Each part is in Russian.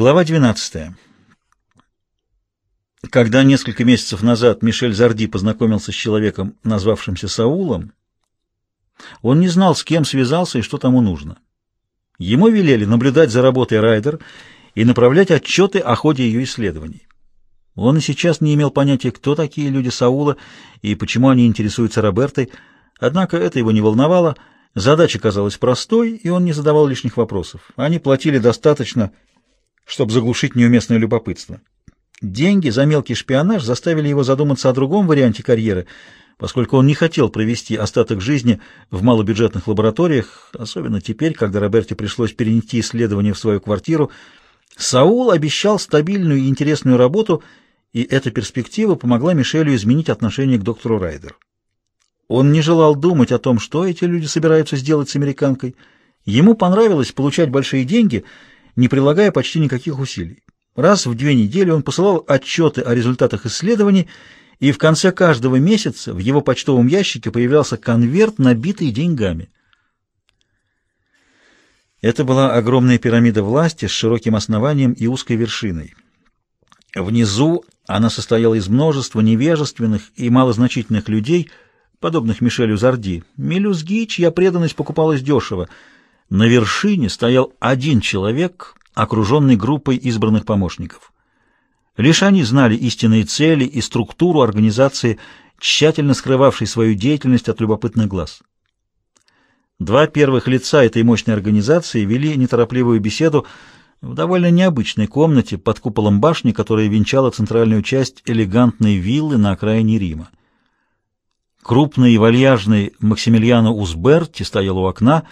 Глава 12. Когда несколько месяцев назад Мишель Зарди познакомился с человеком, назвавшимся Саулом, он не знал, с кем связался и что тому нужно. Ему велели наблюдать за работой Райдер и направлять отчеты о ходе ее исследований. Он и сейчас не имел понятия, кто такие люди Саула и почему они интересуются Робертой, однако это его не волновало, задача казалась простой, и он не задавал лишних вопросов. Они платили достаточно, чтобы заглушить неуместное любопытство. Деньги за мелкий шпионаж заставили его задуматься о другом варианте карьеры, поскольку он не хотел провести остаток жизни в малобюджетных лабораториях, особенно теперь, когда Роберте пришлось перенести исследования в свою квартиру. Саул обещал стабильную и интересную работу, и эта перспектива помогла Мишелю изменить отношение к доктору Райдер. Он не желал думать о том, что эти люди собираются сделать с американкой. Ему понравилось получать большие деньги — не прилагая почти никаких усилий. Раз в две недели он посылал отчеты о результатах исследований, и в конце каждого месяца в его почтовом ящике появлялся конверт, набитый деньгами. Это была огромная пирамида власти с широким основанием и узкой вершиной. Внизу она состояла из множества невежественных и малозначительных людей, подобных Мишелю Зарди, мелюзги, чья преданность покупалась дешево — на вершине стоял один человек, окруженный группой избранных помощников. Лишь они знали истинные цели и структуру организации, тщательно скрывавшей свою деятельность от любопытных глаз. Два первых лица этой мощной организации вели неторопливую беседу в довольно необычной комнате под куполом башни, которая венчала центральную часть элегантной виллы на окраине Рима. Крупный и вальяжный Максимилиано Узберти стоял у окна,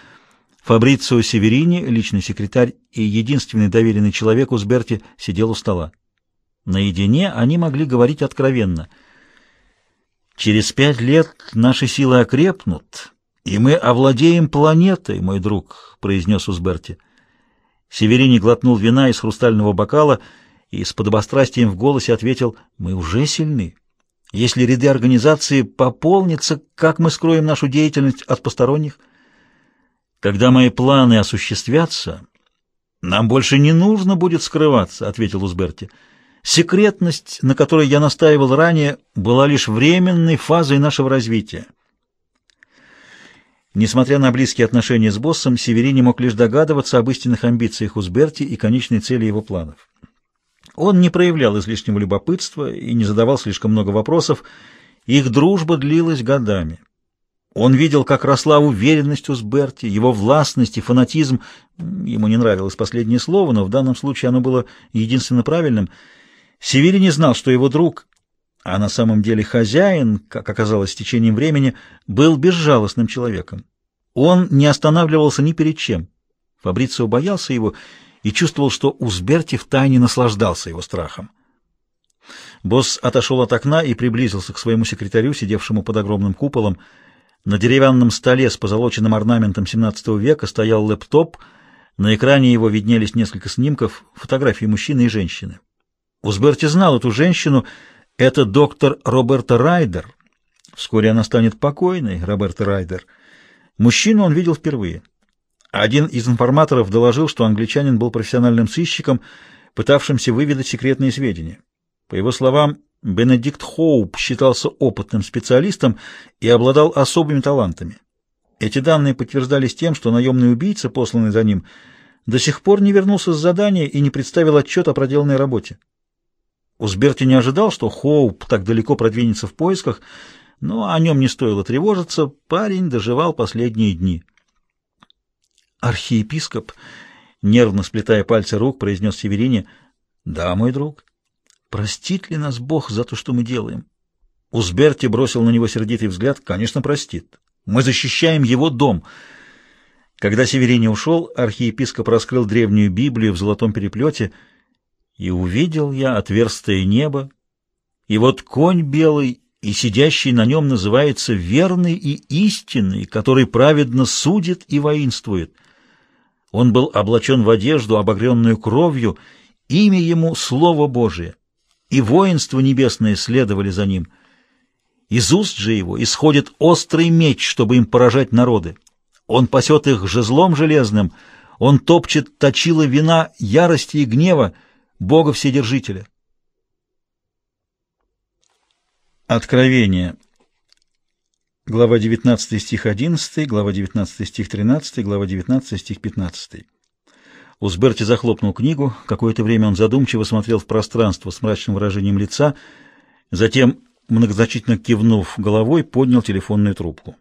Фабрицио Северини, личный секретарь и единственный доверенный человек Узберти, сидел у стола. Наедине они могли говорить откровенно. «Через пять лет наши силы окрепнут, и мы овладеем планетой, мой друг», — произнес Узберти. Северини глотнул вина из хрустального бокала и с подобострастием в голосе ответил «Мы уже сильны. Если ряды организации пополнятся, как мы скроем нашу деятельность от посторонних?» Когда мои планы осуществятся, нам больше не нужно будет скрываться, ответил Узберти. Секретность, на которой я настаивал ранее, была лишь временной фазой нашего развития. Несмотря на близкие отношения с боссом, Северини мог лишь догадываться об истинных амбициях Узберти и конечной цели его планов. Он не проявлял излишнего любопытства и не задавал слишком много вопросов. Их дружба длилась годами. Он видел, как росла уверенность у Сберти, его властность и фанатизм. Ему не нравилось последнее слово, но в данном случае оно было единственно правильным. Севери не знал, что его друг, а на самом деле хозяин, как оказалось с течением времени, был безжалостным человеком. Он не останавливался ни перед чем. Фабрицио боялся его и чувствовал, что Узберти втайне наслаждался его страхом. Босс отошел от окна и приблизился к своему секретарю, сидевшему под огромным куполом, на деревянном столе с позолоченным орнаментом XVII века стоял лэптоп, на экране его виднелись несколько снимков, фотографий мужчины и женщины. Узберти знал эту женщину, это доктор Роберта Райдер. Вскоре она станет покойной, Роберта Райдер. Мужчину он видел впервые. Один из информаторов доложил, что англичанин был профессиональным сыщиком, пытавшимся выведать секретные сведения. По его словам, Бенедикт Хоуп считался опытным специалистом и обладал особыми талантами. Эти данные подтверждались тем, что наемный убийца, посланный за ним, до сих пор не вернулся с задания и не представил отчет о проделанной работе. Узберти не ожидал, что Хоуп так далеко продвинется в поисках, но о нем не стоило тревожиться, парень доживал последние дни. «Архиепископ», нервно сплетая пальцы рук, произнес Северине, «Да, мой друг». Простит ли нас Бог за то, что мы делаем? Узберти бросил на него сердитый взгляд. Конечно, простит. Мы защищаем его дом. Когда Северине ушел, архиепископ раскрыл древнюю Библию в золотом переплете, и увидел я отверстое небо, и вот конь белый, и сидящий на нем называется верный и истинный, который праведно судит и воинствует. Он был облачен в одежду, обогренную кровью, имя ему — Слово Божие и воинство небесное следовали за ним. Из уст же его исходит острый меч, чтобы им поражать народы. Он пасет их жезлом железным, Он топчет точила вина ярости и гнева Бога Вседержителя. Откровение. Глава 19 стих 11, глава 19 стих 13, глава 19 стих 15. Узберти захлопнул книгу. Какое-то время он задумчиво смотрел в пространство с мрачным выражением лица, затем, многозначительно кивнув головой, поднял телефонную трубку.